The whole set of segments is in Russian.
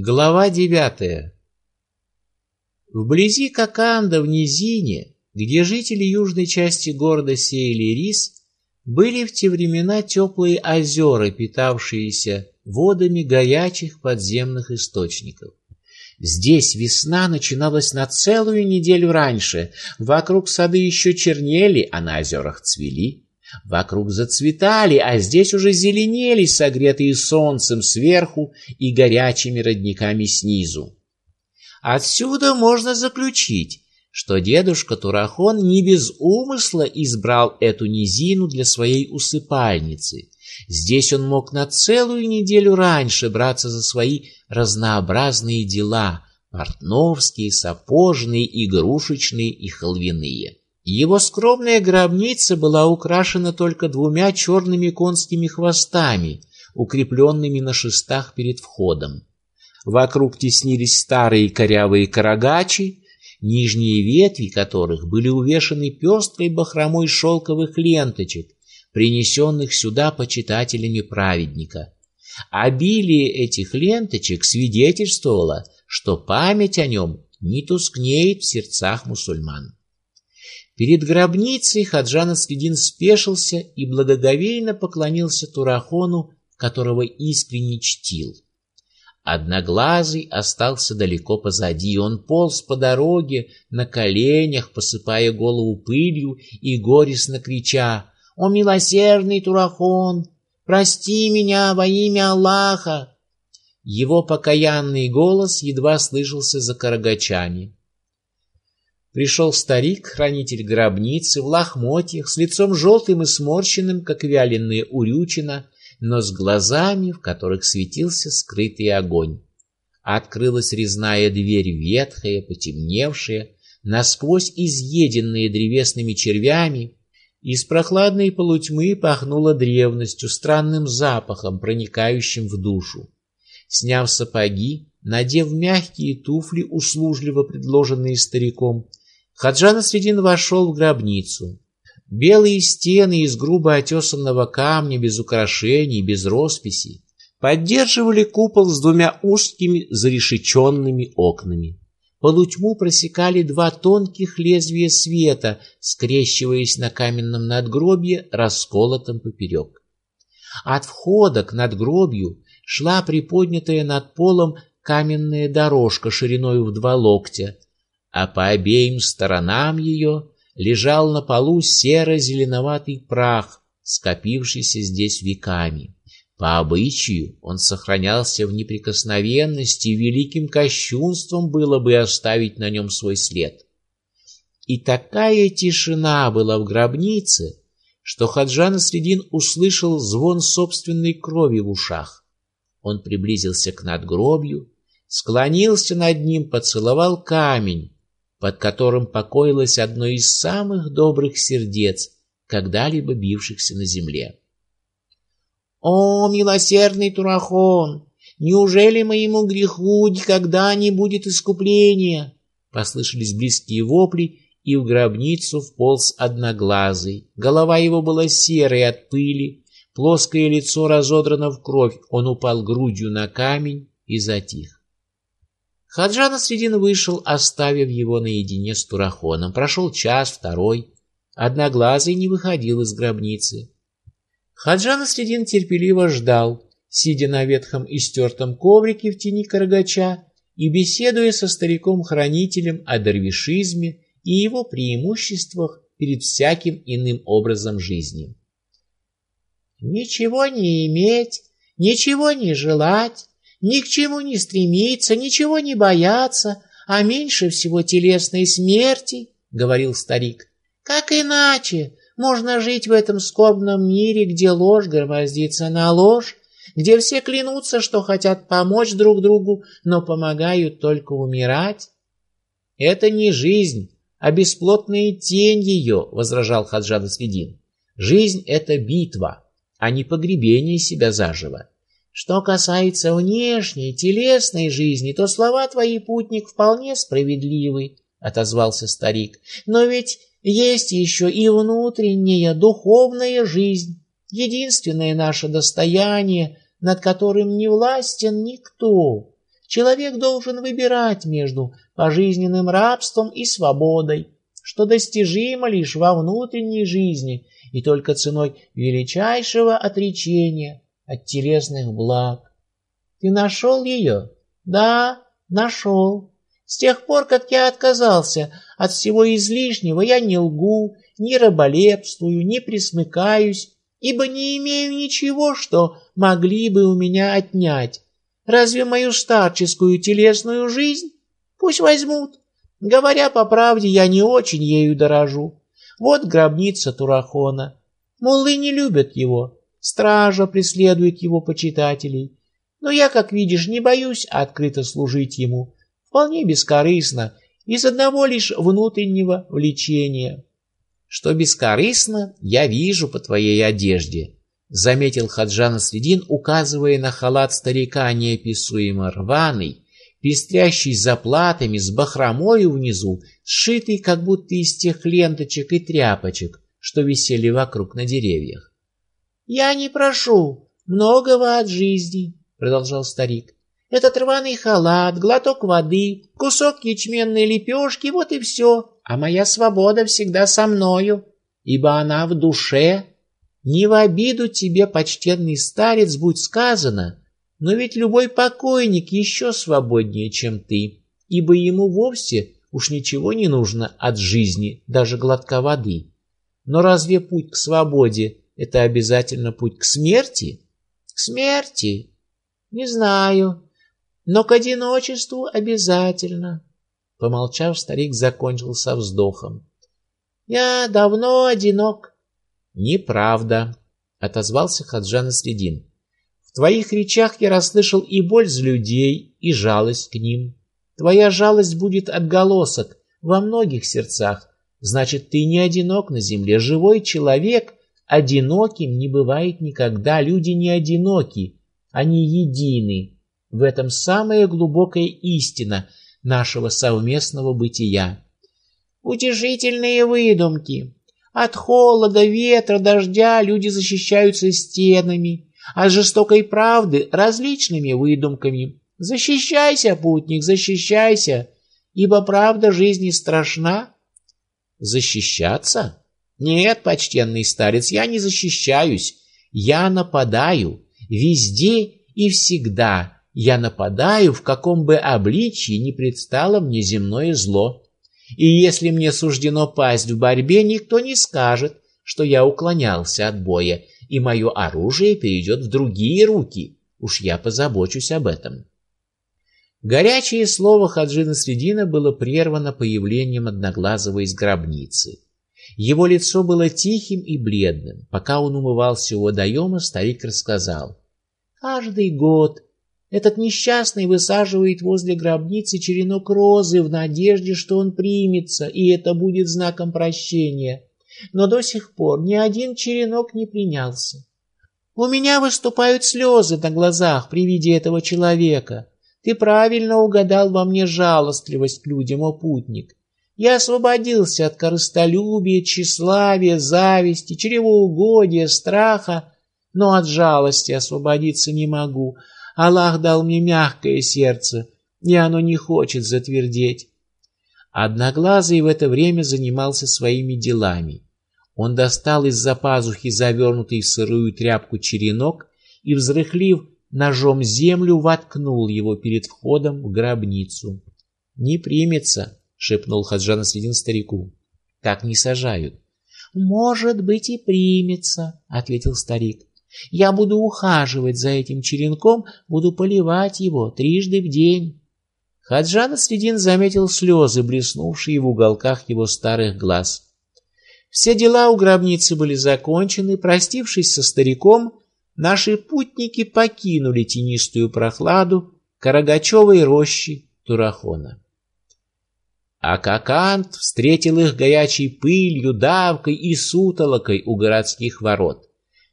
Глава девятая Вблизи Коканда, в низине, где жители южной части города сеяли рис, были в те времена теплые озера, питавшиеся водами горячих подземных источников. Здесь весна начиналась на целую неделю раньше, вокруг сады еще чернели, а на озерах цвели. Вокруг зацветали, а здесь уже зеленели, согретые солнцем сверху и горячими родниками снизу. Отсюда можно заключить, что дедушка Турахон не без умысла избрал эту низину для своей усыпальницы. Здесь он мог на целую неделю раньше браться за свои разнообразные дела — портновские, сапожные, игрушечные и холвяные. Его скромная гробница была украшена только двумя черными конскими хвостами, укрепленными на шестах перед входом. Вокруг теснились старые корявые карагачи, нижние ветви которых были увешаны пестрой бахромой шелковых ленточек, принесенных сюда почитателями праведника. Обилие этих ленточек свидетельствовало, что память о нем не тускнеет в сердцах мусульман. Перед гробницей Хаджан Аследин спешился и благоговейно поклонился Турахону, которого искренне чтил. Одноглазый остался далеко позади, он полз по дороге на коленях, посыпая голову пылью и горестно крича «О, милосердный Турахон, прости меня во имя Аллаха!» Его покаянный голос едва слышался за карагачами. Пришел старик, хранитель гробницы, в лохмотьях, с лицом желтым и сморщенным, как вяленая урючина, но с глазами, в которых светился скрытый огонь. Открылась резная дверь, ветхая, потемневшая, насквозь изъеденная древесными червями. Из прохладной полутьмы пахнуло древностью, странным запахом, проникающим в душу. Сняв сапоги, надев мягкие туфли, услужливо предложенные стариком, Хаджан Средин вошел в гробницу. Белые стены из грубо отесанного камня, без украшений, без росписи, поддерживали купол с двумя узкими зарешеченными окнами. Полутьму просекали два тонких лезвия света, скрещиваясь на каменном надгробье, расколотом поперек. От входа к надгробью шла приподнятая над полом каменная дорожка шириной в два локтя, а по обеим сторонам ее лежал на полу серо-зеленоватый прах, скопившийся здесь веками. По обычаю он сохранялся в неприкосновенности, и великим кощунством было бы оставить на нем свой след. И такая тишина была в гробнице, что Хаджан Средин услышал звон собственной крови в ушах. Он приблизился к надгробью, склонился над ним, поцеловал камень, под которым покоилось одно из самых добрых сердец, когда-либо бившихся на земле. «О, милосердный Турахон, неужели моему греху никогда не будет искупления?» Послышались близкие вопли, и в гробницу вполз одноглазый. Голова его была серой от пыли, плоское лицо разодрано в кровь, он упал грудью на камень и затих. Хаджан Средин вышел, оставив его наедине с Турахоном. Прошел час, второй. Одноглазый не выходил из гробницы. Хаджан Средин терпеливо ждал, сидя на ветхом и стертом коврике в тени карагача и беседуя со стариком-хранителем о дервишизме и его преимуществах перед всяким иным образом жизни. «Ничего не иметь, ничего не желать, ни к чему не стремиться, ничего не бояться, а меньше всего телесной смерти, — говорил старик. Как иначе можно жить в этом скорбном мире, где ложь громоздится на ложь, где все клянутся, что хотят помочь друг другу, но помогают только умирать? Это не жизнь, а бесплотная тень ее, — возражал Хаджан Свидин. Жизнь — это битва, а не погребение себя заживо. Что касается внешней, телесной жизни, то слова твои, путник, вполне справедливы, — отозвался старик. Но ведь есть еще и внутренняя, духовная жизнь, единственное наше достояние, над которым не властен никто. Человек должен выбирать между пожизненным рабством и свободой, что достижимо лишь во внутренней жизни и только ценой величайшего отречения от телесных благ. Ты нашел ее? Да, нашел. С тех пор, как я отказался от всего излишнего, я не лгу, не раболепствую, не присмыкаюсь, ибо не имею ничего, что могли бы у меня отнять. Разве мою старческую телесную жизнь? Пусть возьмут. Говоря по правде, я не очень ею дорожу. Вот гробница Турахона. Муллы не любят его. Стража преследует его почитателей. Но я, как видишь, не боюсь открыто служить ему. Вполне бескорыстно, из одного лишь внутреннего влечения. Что бескорыстно, я вижу по твоей одежде, — заметил Хаджан Средин, указывая на халат старика неописуемо рваный, пестрящий заплатами, с бахромою внизу, сшитый как будто из тех ленточек и тряпочек, что висели вокруг на деревьях. — Я не прошу многого от жизни, — продолжал старик. — Этот рваный халат, глоток воды, кусок ячменной лепешки — вот и все, а моя свобода всегда со мною, ибо она в душе, не в обиду тебе, почтенный старец, будь сказано, но ведь любой покойник еще свободнее, чем ты, ибо ему вовсе уж ничего не нужно от жизни, даже глотка воды. Но разве путь к свободе — это обязательно путь к смерти? К смерти? Не знаю, но к одиночеству обязательно. Помолчав, старик закончил со вздохом. Я давно одинок. «Неправда», — отозвался Хаджан Средин. «В твоих речах я расслышал и боль за людей, и жалость к ним. Твоя жалость будет отголосок во многих сердцах. Значит, ты не одинок на земле. Живой человек одиноким не бывает никогда. Люди не одиноки, они едины. В этом самая глубокая истина нашего совместного бытия. Утешительные выдумки, от холода, ветра, дождя люди защищаются стенами, от жестокой правды — различными выдумками. Защищайся, путник, защищайся, ибо правда жизни страшна. Защищаться? Нет, почтенный старец, я не защищаюсь. Я нападаю. Везде и всегда я нападаю, в каком бы обличии не предстало мне земное зло. И если мне суждено пасть в борьбе, никто не скажет, что я уклонялся от боя, и мое оружие перейдет в другие руки. Уж я позабочусь об этом. Горячее слово Хаджина Средина было прервано появлением Одноглазого из гробницы. Его лицо было тихим и бледным. Пока он умывался у водоема, старик рассказал. «Каждый год этот несчастный высаживает возле гробницы черенок розы в надежде, что он примется, и это будет знаком прощения. Но до сих пор ни один черенок не принялся. У меня выступают слезы на глазах при виде этого человека. Ты правильно угадал во мне жалостливость к людям, о путник. Я освободился от корыстолюбия, тщеславия, зависти, чревоугодия, страха, но от жалости освободиться не могу — Аллах дал мне мягкое сердце, и оно не хочет затвердеть. Одноглазый в это время занимался своими делами. Он достал из-за пазухи завернутый в сырую тряпку черенок и, взрыхлив ножом землю, воткнул его перед входом в гробницу. «Не примется», — шепнул Хаджан Следин старику. «Так не сажают». «Может быть, и примется», — ответил старик. Я буду ухаживать за этим черенком, буду поливать его трижды в день. Хаджан Средин заметил слезы, блеснувшие в уголках его старых глаз. Все дела у гробницы были закончены, простившись со стариком, наши путники покинули тенистую прохладу Карагачевой рощи Турахона. А Какант встретил их горячей пылью, давкой и сутолокой у городских ворот.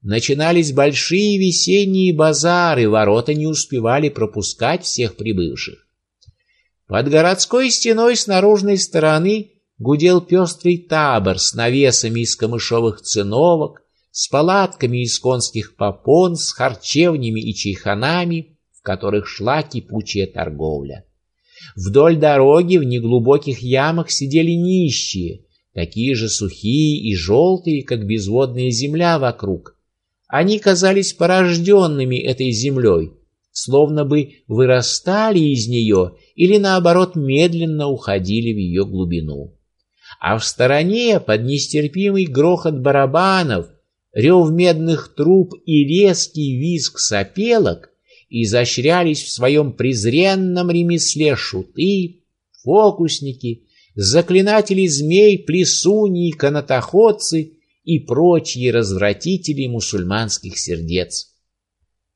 Начинались большие весенние базары, ворота не успевали пропускать всех прибывших. Под городской стеной с наружной стороны гудел пестрый табор с навесами из камышовых циновок, с палатками из конских попон, с харчевнями и чайханами, в которых шла кипучая торговля. Вдоль дороги в неглубоких ямах сидели нищие, такие же сухие и желтые, как безводная земля вокруг. Они казались порожденными этой землей, словно бы вырастали из нее или, наоборот, медленно уходили в ее глубину. А в стороне, под нестерпимый грохот барабанов, рев медных труб и резкий визг сопелок, изощрялись в своем презренном ремесле шуты, фокусники, заклинатели змей, плесуни, канатоходцы и прочие развратители мусульманских сердец.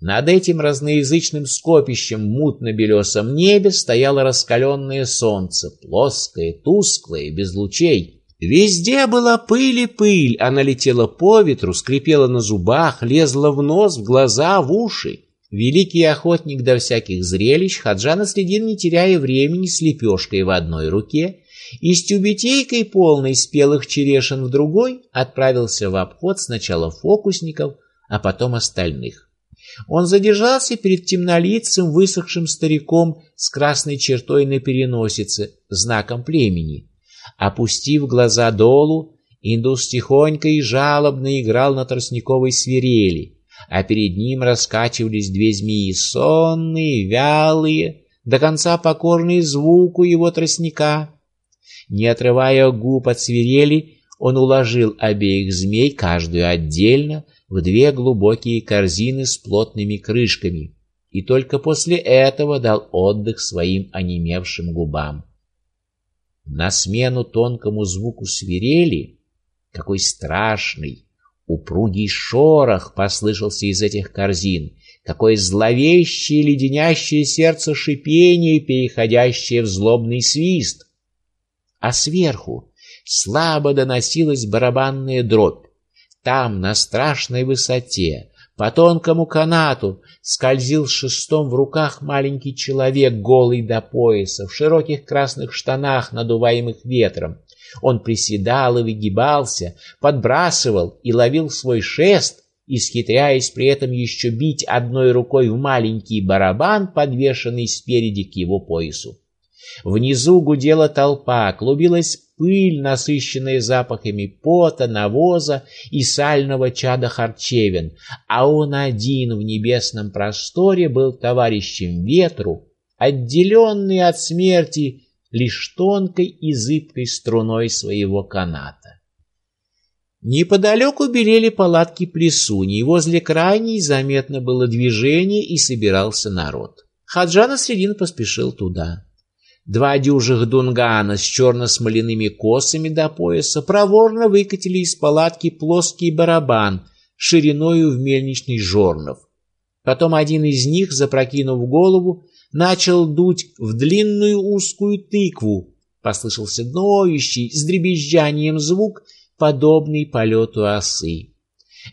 Над этим разноязычным скопищем в мутно-белесом небе стояло раскаленное солнце, плоское, тусклое, без лучей. Везде была пыль и пыль, она летела по ветру, скрипела на зубах, лезла в нос, в глаза, в уши. Великий охотник до всяких зрелищ, Хаджан Средин, не теряя времени, с лепешкой в одной руке и с тюбетейкой полной спелых черешин в другой, отправился в обход сначала фокусников, а потом остальных. Он задержался перед темнолицым, высохшим стариком с красной чертой на переносице, знаком племени. Опустив глаза долу, индус тихонько и жалобно играл на тростниковой свирели — а перед ним раскачивались две змеи, сонные, вялые, до конца покорные звуку его тростника. Не отрывая губ от свирели, он уложил обеих змей, каждую отдельно, в две глубокие корзины с плотными крышками, и только после этого дал отдых своим онемевшим губам. На смену тонкому звуку свирели, какой страшный, Упругий шорох послышался из этих корзин, какое зловещее леденящее сердце шипение, переходящее в злобный свист. А сверху слабо доносилась барабанная дробь. Там, на страшной высоте, по тонкому канату, скользил шестом в руках маленький человек, голый до пояса, в широких красных штанах, надуваемых ветром. Он приседал и выгибался, подбрасывал и ловил свой шест, исхитряясь при этом еще бить одной рукой в маленький барабан, подвешенный спереди к его поясу. Внизу гудела толпа, клубилась пыль, насыщенная запахами пота, навоза и сального чада харчевин, а он один в небесном просторе был товарищем ветру, отделенный от смерти лишь тонкой и зыбкой струной своего каната. Неподалеку белели палатки плесуни, и возле крайней заметно было движение и собирался народ. Хаджана Средин поспешил туда. Два дюжих дунгана с черно-смоляными косами до пояса проворно выкатили из палатки плоский барабан шириною в мельничный жорнов. Потом один из них, запрокинув голову, начал дуть в длинную узкую тыкву. Послышался ноющий с дребезжанием звук, подобный полету осы.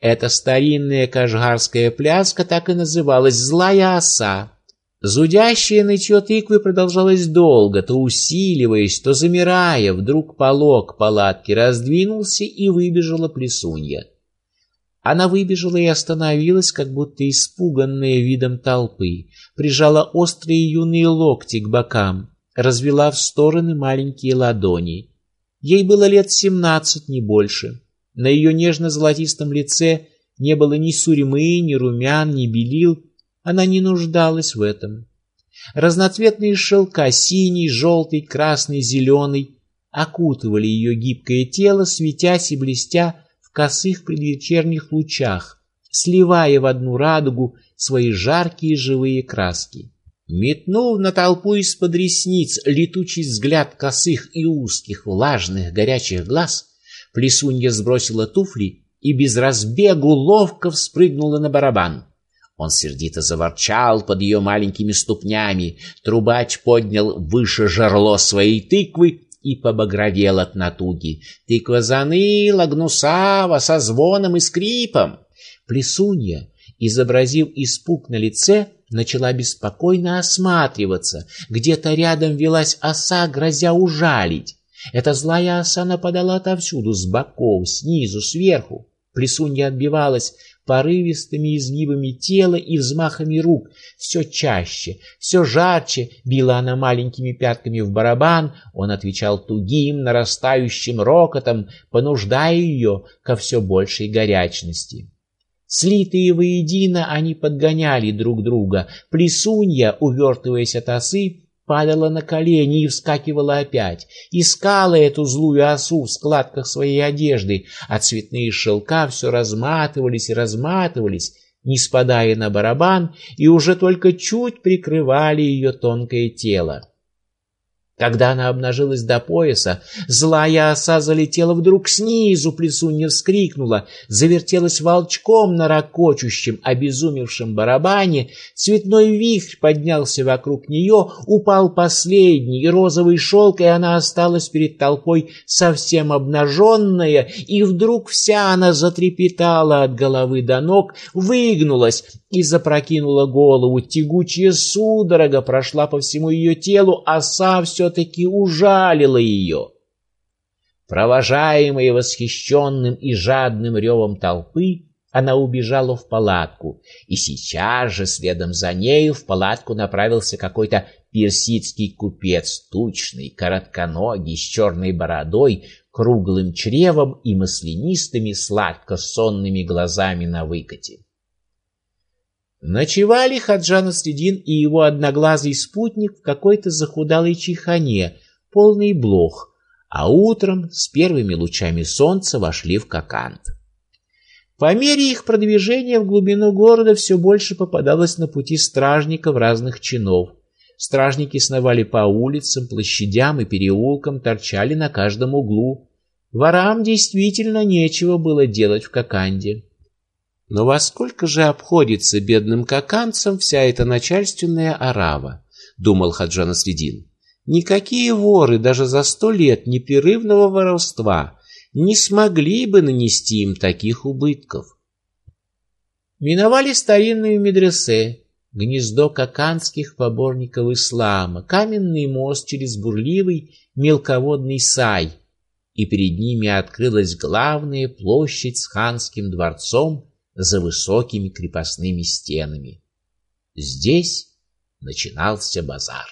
Эта старинная кашгарская пляска так и называлась «Злая оса». Зудящее нытье тыквы продолжалось долго, то усиливаясь, то замирая. Вдруг полог палатки раздвинулся и выбежала плесунья. Она выбежала и остановилась, как будто испуганная видом толпы, прижала острые юные локти к бокам, развела в стороны маленькие ладони. Ей было лет семнадцать, не больше. На ее нежно-золотистом лице не было ни сурьмы, ни румян, ни белил. Она не нуждалась в этом. Разноцветные шелка, синий, желтый, красный, зеленый, окутывали ее гибкое тело, светясь и блестя косых предвечерних лучах, сливая в одну радугу свои жаркие живые краски. Метнув на толпу из-под ресниц летучий взгляд косых и узких, влажных, горячих глаз, Плесунья сбросила туфли и без разбегу ловко вспрыгнула на барабан. Он сердито заворчал под ее маленькими ступнями. Трубач поднял выше жерло своей тыквы и побагровел от натуги. Тыква заныла, гнусава, со звоном и скрипом. Плесунья, изобразив испуг на лице, начала беспокойно осматриваться. Где-то рядом велась оса, грозя ужалить. Эта злая оса нападала отовсюду, с боков, снизу, сверху. Плесунья отбивалась, порывистыми изгибами тела и взмахами рук. Все чаще, все жарче била она маленькими пятками в барабан, он отвечал тугим, нарастающим рокотом, понуждая ее ко все большей горячности. Слитые воедино, они подгоняли друг друга. Плесунья, увертываясь от осы, падала на колени и вскакивала опять, искала эту злую осу в складках своей одежды, а цветные шелка все разматывались и разматывались, не спадая на барабан, и уже только чуть прикрывали ее тонкое тело. Когда она обнажилась до пояса, злая оса залетела вдруг снизу, плесунья вскрикнула, завертелась волчком на ракочущем, обезумевшем барабане, цветной вихрь поднялся вокруг нее, упал последний розовый шелк, и она осталась перед толпой совсем обнаженная, и вдруг вся она затрепетала от головы до ног, выгнулась и запрокинула голову, тягучая судорога прошла по всему ее телу, оса все все-таки ужалила ее. Провожаемая восхищенным и жадным ревом толпы, она убежала в палатку, и сейчас же следом за нею в палатку направился какой-то персидский купец, тучный, коротконогий, с черной бородой, круглым чревом и маслянистыми сладко-сонными глазами на выкате. Ночевали Хаджан Следин и его одноглазый спутник в какой-то захудалой чайхане, полный блох, а утром с первыми лучами солнца вошли в Кокант. По мере их продвижения в глубину города все больше попадалось на пути стражников разных чинов. Стражники сновали по улицам, площадям и переулкам, торчали на каждом углу. Ворам действительно нечего было делать в Коканде. Но во сколько же обходится бедным каканцам вся эта начальственная арава, думал Хаджан Следин. Никакие воры даже за сто лет непрерывного воровства не смогли бы нанести им таких убытков. Миновали старинную медресе, гнездо каканских поборников ислама, каменный мост через бурливый мелководный сай, и перед ними открылась главная площадь с ханским дворцом за высокими крепостными стенами. Здесь начинался базар.